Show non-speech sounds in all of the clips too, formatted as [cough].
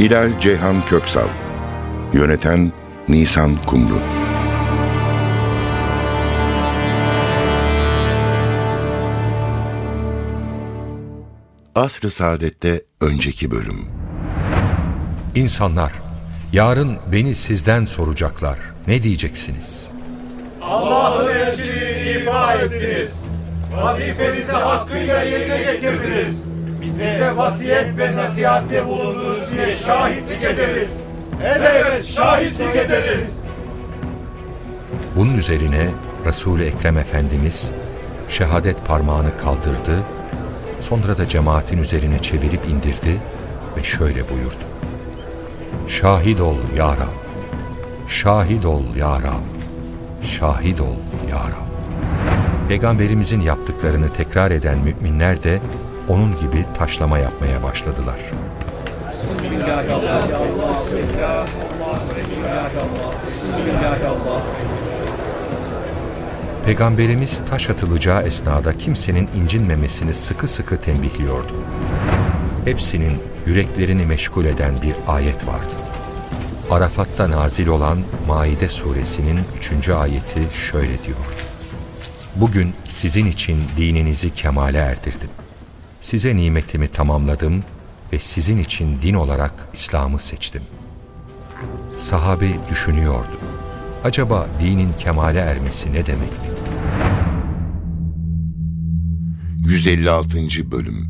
Hilal Ceyhan Köksal Yöneten Nisan Kumru Asr-ı Saadet'te önceki bölüm İnsanlar, yarın beni sizden soracaklar. Ne diyeceksiniz? Allah'ın elçiliğini ifa ettiniz. Vazifenizi hakkıyla yerine getirdiniz. Bize vasiyet ve nasihatte bulundunuz diye şahitlik ederiz. Evet, şahitlik ederiz. Bunun üzerine Resul-i Ekrem Efendimiz şehadet parmağını kaldırdı, sonra da cemaatin üzerine çevirip indirdi ve şöyle buyurdu. Şahit ol ya Rab, şahit ol ya Rab, şahit ol ya Rab. Peygamberimizin yaptıklarını tekrar eden müminler de onun gibi taşlama yapmaya başladılar. Peygamberimiz taş atılacağı esnada kimsenin incinmemesini sıkı sıkı tembihliyordu. Hepsinin yüreklerini meşgul eden bir ayet vardı. Arafat'ta nazil olan Maide suresinin üçüncü ayeti şöyle diyor. Bugün sizin için dininizi kemale erdirdim. Size nimetimi tamamladım ve sizin için din olarak İslam'ı seçtim. Sahabe düşünüyordu. Acaba dinin kemale ermesi ne demekti? 156. Bölüm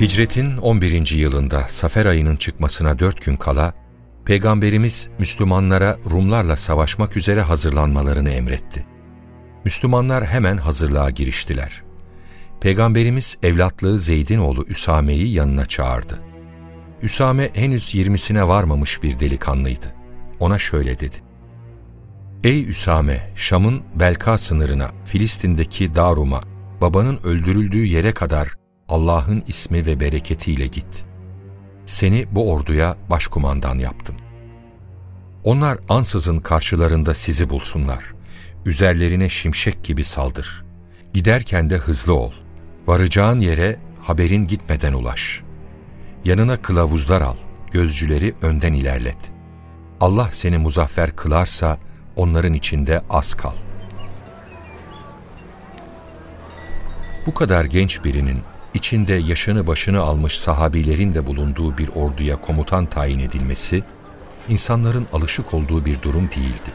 Hicretin 11. yılında Safer ayının çıkmasına dört gün kala, Peygamberimiz Müslümanlara Rumlarla savaşmak üzere hazırlanmalarını emretti. Müslümanlar hemen hazırlığa giriştiler. Peygamberimiz evlatlığı Zeyd'in oğlu Üsame'yi yanına çağırdı. Üsame henüz yirmisine varmamış bir delikanlıydı. Ona şöyle dedi. Ey Üsame, Şam'ın Belka sınırına, Filistin'deki Darum'a, babanın öldürüldüğü yere kadar Allah'ın ismi ve bereketiyle git. Seni bu orduya başkumandan yaptım. Onlar ansızın karşılarında sizi bulsunlar. Üzerlerine şimşek gibi saldır. Giderken de hızlı ol. Varacağın yere haberin gitmeden ulaş. Yanına kılavuzlar al, gözcüleri önden ilerlet. Allah seni muzaffer kılarsa onların içinde az kal. Bu kadar genç birinin içinde yaşını başını almış sahabilerin de bulunduğu bir orduya komutan tayin edilmesi, insanların alışık olduğu bir durum değildi.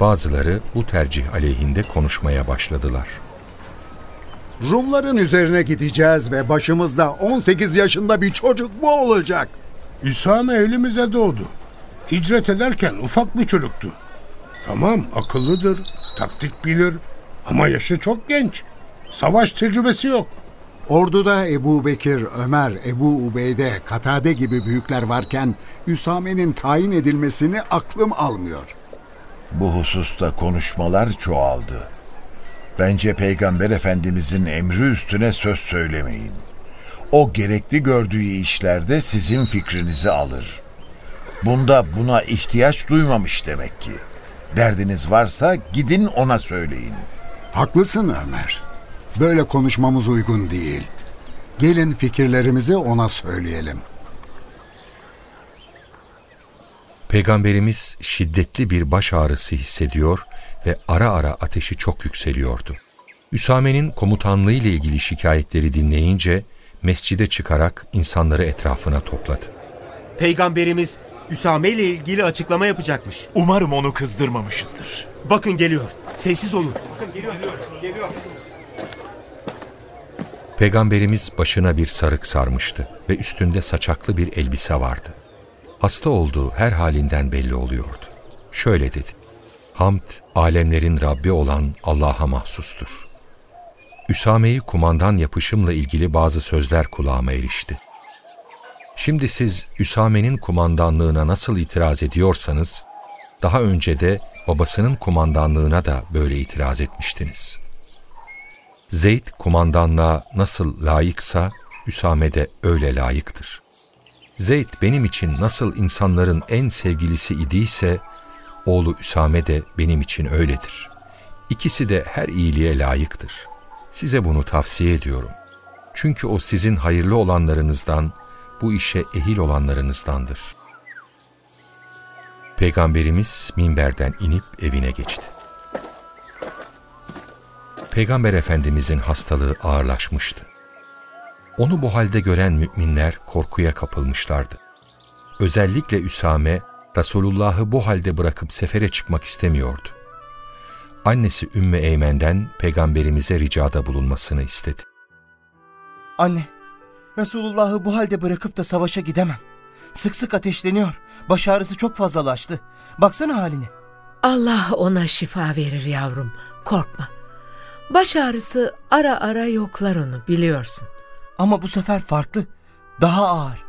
Bazıları bu tercih aleyhinde konuşmaya başladılar. Rumların üzerine gideceğiz ve başımızda 18 yaşında bir çocuk mu olacak? Üsame elimize doğdu. Hicret ederken ufak bir çocuktu. Tamam akıllıdır, taktik bilir ama yaşı çok genç. Savaş tecrübesi yok. Orduda Ebu Bekir, Ömer, Ebu Ubeyde, Katade gibi büyükler varken Üsame'nin tayin edilmesini aklım almıyor. Bu hususta konuşmalar çoğaldı. Bence Peygamber Efendimizin emri üstüne söz söylemeyin. O gerekli gördüğü işlerde sizin fikrinizi alır. Bunda buna ihtiyaç duymamış demek ki. Derdiniz varsa gidin ona söyleyin. Haklısın Ömer. Böyle konuşmamız uygun değil. Gelin fikirlerimizi ona söyleyelim. Peygamberimiz şiddetli bir baş ağrısı hissediyor ve ara ara ateşi çok yükseliyordu. Üsame'nin komutanlığı ile ilgili şikayetleri dinleyince mescide çıkarak insanları etrafına topladı. Peygamberimiz Üsame ile ilgili açıklama yapacakmış. Umarım onu kızdırmamışızdır. Bakın geliyor. Sessiz olun. Peygamberimiz başına bir sarık sarmıştı ve üstünde saçaklı bir elbise vardı. Hasta olduğu her halinden belli oluyordu. Şöyle dedi. Hamd, alemlerin Rabbi olan Allah'a mahsustur. Üsame'yi kumandan yapışımla ilgili bazı sözler kulağıma erişti. Şimdi siz Üsame'nin kumandanlığına nasıl itiraz ediyorsanız, daha önce de babasının kumandanlığına da böyle itiraz etmiştiniz. Zeyd kumandanlığa nasıl layıksa, Üsame de öyle layıktır. Zeyd benim için nasıl insanların en sevgilisi idiyse, oğlu Üsame de benim için öyledir. İkisi de her iyiliğe layıktır. Size bunu tavsiye ediyorum. Çünkü o sizin hayırlı olanlarınızdan, bu işe ehil olanlarınızdandır. Peygamberimiz minberden inip evine geçti. Peygamber Efendimizin hastalığı ağırlaşmıştı. Onu bu halde gören müminler korkuya kapılmışlardı. Özellikle Üsame, Resulullah'ı bu halde bırakıp sefere çıkmak istemiyordu. Annesi Ümmü Eymen'den peygamberimize ricada bulunmasını istedi. Anne, Resulullah'ı bu halde bırakıp da savaşa gidemem. Sık sık ateşleniyor. Baş ağrısı çok fazlalaştı. Baksana haline. Allah ona şifa verir yavrum. Korkma. Baş ağrısı ara ara yoklar onu biliyorsun. Ama bu sefer farklı. Daha ağır.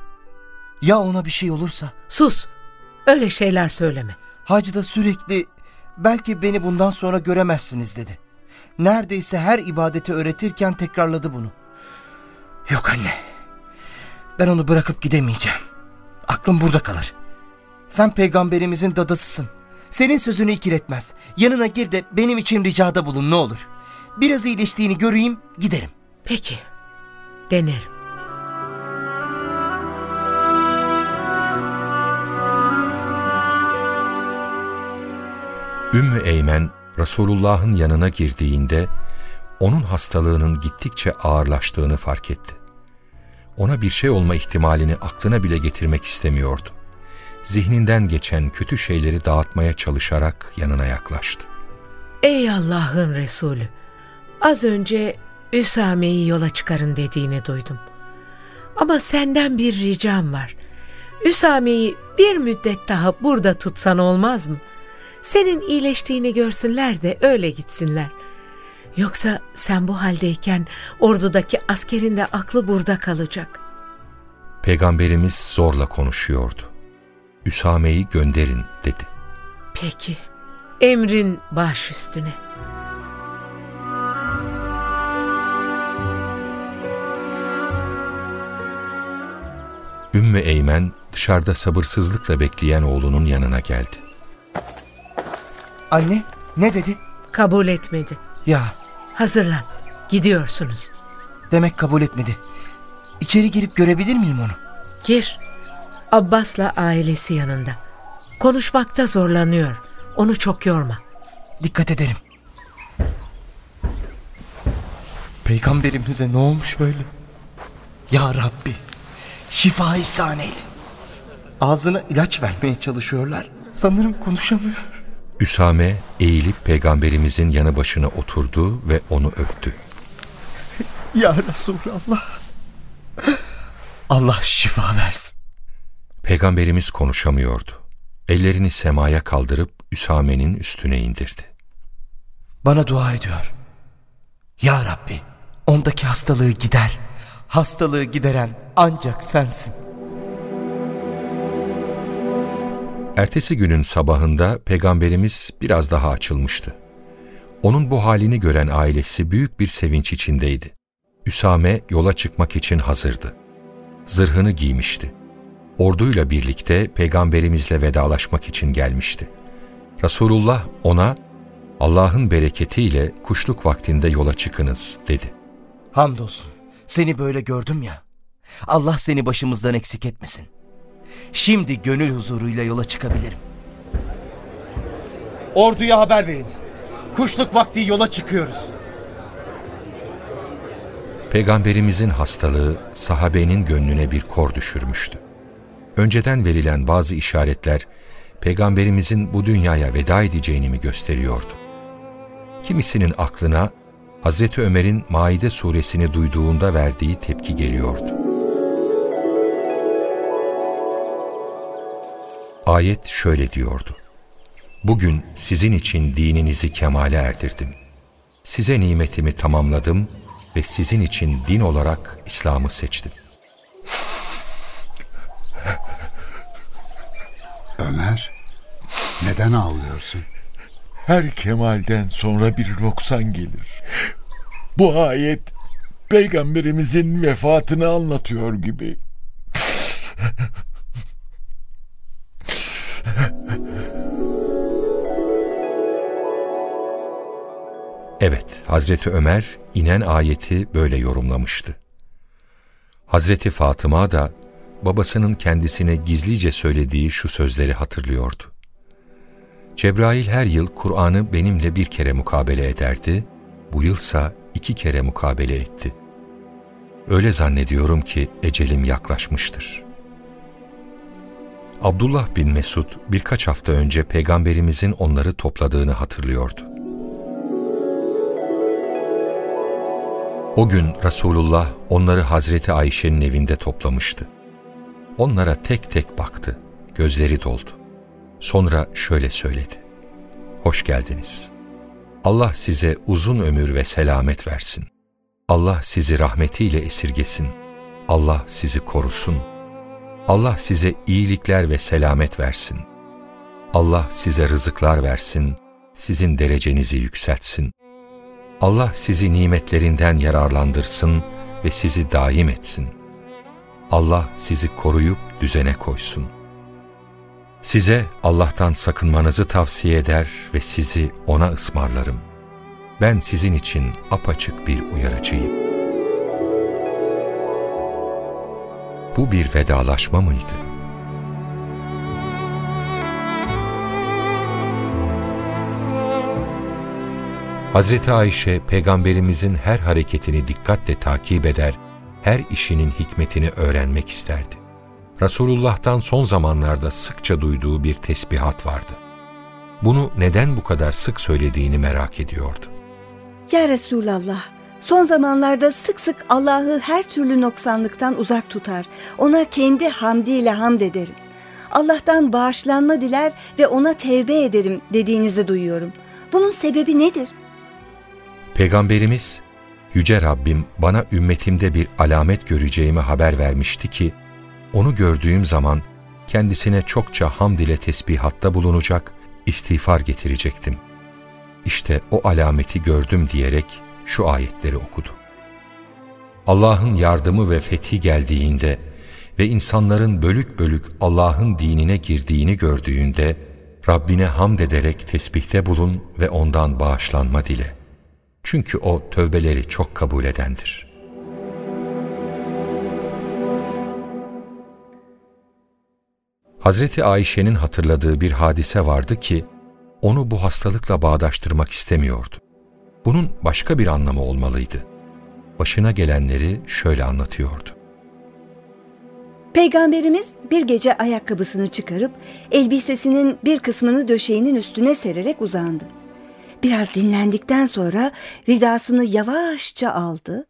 Ya ona bir şey olursa? Sus. Öyle şeyler söyleme. Hacı da sürekli belki beni bundan sonra göremezsiniz dedi. Neredeyse her ibadeti öğretirken tekrarladı bunu. Yok anne. Ben onu bırakıp gidemeyeceğim. Aklım burada kalır. Sen peygamberimizin dadasısın. Senin sözünü ikiletmez. Yanına gir de benim için ricada bulun ne olur. Biraz iyileştiğini göreyim giderim. Peki. Denerim. Ümmü Eymen Resulullah'ın yanına girdiğinde onun hastalığının gittikçe ağırlaştığını fark etti. Ona bir şey olma ihtimalini aklına bile getirmek istemiyordu. Zihninden geçen kötü şeyleri dağıtmaya çalışarak yanına yaklaştı. Ey Allah'ın Resulü! Az önce Üsame'yi yola çıkarın dediğini duydum. Ama senden bir ricam var. Üsame'yi bir müddet daha burada tutsan olmaz mı? Senin iyileştiğini görsünler de öyle gitsinler. Yoksa sen bu haldeyken ordudaki askerin de aklı burada kalacak. Peygamberimiz zorla konuşuyordu. Üsame'yi gönderin dedi. Peki, emrin baş üstüne. Ümmü Eymen dışarıda sabırsızlıkla bekleyen oğlunun yanına geldi. Anne ne dedi? Kabul etmedi. Ya Hazırlan, gidiyorsunuz. demek kabul etmedi. İçeri girip görebilir miyim onu? Gir. Abbas'la ailesi yanında. Konuşmakta zorlanıyor. Onu çok yorma. Dikkat ederim. Peygamberimize ne olmuş böyle? Ya Rabbi, şifa ihsan eyle. Ağzına ilaç vermeye çalışıyorlar. Sanırım konuşamıyor. Üsame eğilip peygamberimizin yanı başına oturdu ve onu öptü. [laughs] Ya Resulallah. Allah şifa versin. Peygamberimiz konuşamıyordu. Ellerini semaya kaldırıp Üsame'nin üstüne indirdi. Bana dua ediyor. Ya Rabbi, ondaki hastalığı gider. Hastalığı gideren ancak sensin. Ertesi günün sabahında peygamberimiz biraz daha açılmıştı. Onun bu halini gören ailesi büyük bir sevinç içindeydi. Üsame yola çıkmak için hazırdı. Zırhını giymişti. Orduyla birlikte peygamberimizle vedalaşmak için gelmişti. Resulullah ona Allah'ın bereketiyle kuşluk vaktinde yola çıkınız dedi. Hamdolsun. Seni böyle gördüm ya. Allah seni başımızdan eksik etmesin. Şimdi gönül huzuruyla yola çıkabilirim. Orduya haber verin. Kuşluk vakti yola çıkıyoruz. Peygamberimizin hastalığı sahabenin gönlüne bir kor düşürmüştü. Önceden verilen bazı işaretler peygamberimizin bu dünyaya veda edeceğini mi gösteriyordu? Kimisinin aklına Hazreti Ömer'in Maide suresini duyduğunda verdiği tepki geliyordu. Ayet şöyle diyordu. Bugün sizin için dininizi kemale erdirdim. Size nimetimi tamamladım ve sizin için din olarak İslam'ı seçtim. Ömer, neden ağlıyorsun? Her kemalden sonra bir noksan gelir. Bu ayet peygamberimizin vefatını anlatıyor gibi. Evet, Hazreti Ömer inen ayeti böyle yorumlamıştı. Hazreti Fatıma da babasının kendisine gizlice söylediği şu sözleri hatırlıyordu. Cebrail her yıl Kur'an'ı benimle bir kere mukabele ederdi, bu yılsa iki kere mukabele etti. Öyle zannediyorum ki ecelim yaklaşmıştır. Abdullah bin Mesud birkaç hafta önce peygamberimizin onları topladığını hatırlıyordu. O gün Resulullah onları Hazreti Ayşe'nin evinde toplamıştı. Onlara tek tek baktı, gözleri doldu. Sonra şöyle söyledi. Hoş geldiniz. Allah size uzun ömür ve selamet versin. Allah sizi rahmetiyle esirgesin. Allah sizi korusun. Allah size iyilikler ve selamet versin. Allah size rızıklar versin, sizin derecenizi yükseltsin. Allah sizi nimetlerinden yararlandırsın ve sizi daim etsin. Allah sizi koruyup düzene koysun. Size Allah'tan sakınmanızı tavsiye eder ve sizi O'na ısmarlarım. Ben sizin için apaçık bir uyarıcıyım. Bu bir vedalaşma mıydı? Hazreti Ayşe peygamberimizin her hareketini dikkatle takip eder, her işinin hikmetini öğrenmek isterdi. Resulullah'tan son zamanlarda sıkça duyduğu bir tesbihat vardı. Bunu neden bu kadar sık söylediğini merak ediyordu. Ya Resulallah, son zamanlarda sık sık Allah'ı her türlü noksanlıktan uzak tutar. Ona kendi hamdiyle hamd ederim. Allah'tan bağışlanma diler ve ona tevbe ederim dediğinizi duyuyorum. Bunun sebebi nedir? Peygamberimiz, Yüce Rabbim bana ümmetimde bir alamet göreceğimi haber vermişti ki, onu gördüğüm zaman kendisine çokça hamd ile tesbihatta bulunacak, istiğfar getirecektim. İşte o alameti gördüm diyerek şu ayetleri okudu. Allah'ın yardımı ve fethi geldiğinde ve insanların bölük bölük Allah'ın dinine girdiğini gördüğünde, Rabbine hamd ederek tesbihte bulun ve ondan bağışlanma dile. Çünkü o tövbeleri çok kabul edendir. Hazreti Ayşe'nin hatırladığı bir hadise vardı ki, onu bu hastalıkla bağdaştırmak istemiyordu. Bunun başka bir anlamı olmalıydı. Başına gelenleri şöyle anlatıyordu. Peygamberimiz bir gece ayakkabısını çıkarıp elbisesinin bir kısmını döşeğinin üstüne sererek uzandı. Biraz dinlendikten sonra ridasını yavaşça aldı,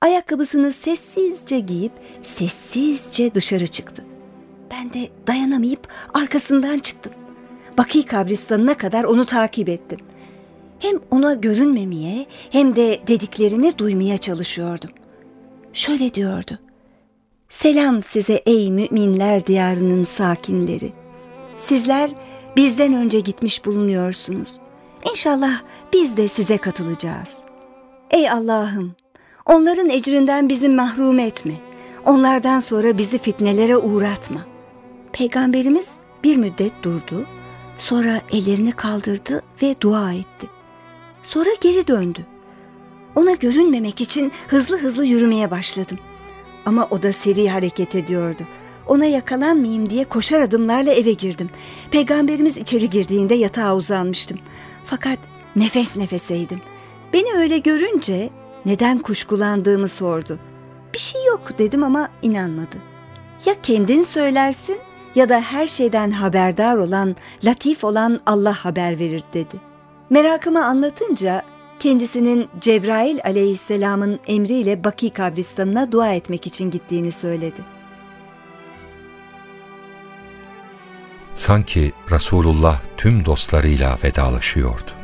ayakkabısını sessizce giyip sessizce dışarı çıktı. Ben de dayanamayıp arkasından çıktım. Baki kabristanına kadar onu takip ettim. Hem ona görünmemeye hem de dediklerini duymaya çalışıyordum. Şöyle diyordu. Selam size ey müminler diyarının sakinleri. Sizler bizden önce gitmiş bulunuyorsunuz. İnşallah biz de size katılacağız. Ey Allah'ım, onların ecrinden bizi mahrum etme. Onlardan sonra bizi fitnelere uğratma. Peygamberimiz bir müddet durdu, sonra ellerini kaldırdı ve dua etti. Sonra geri döndü. Ona görünmemek için hızlı hızlı yürümeye başladım. Ama o da seri hareket ediyordu. Ona yakalanmayayım diye koşar adımlarla eve girdim. Peygamberimiz içeri girdiğinde yatağa uzanmıştım. Fakat nefes nefeseydim. Beni öyle görünce neden kuşkulandığımı sordu. Bir şey yok dedim ama inanmadı. Ya kendin söylersin ya da her şeyden haberdar olan, latif olan Allah haber verir dedi. Merakımı anlatınca kendisinin Cebrail aleyhisselamın emriyle Baki kabristanına dua etmek için gittiğini söyledi. Sanki Resulullah tüm dostlarıyla vedalaşıyordu.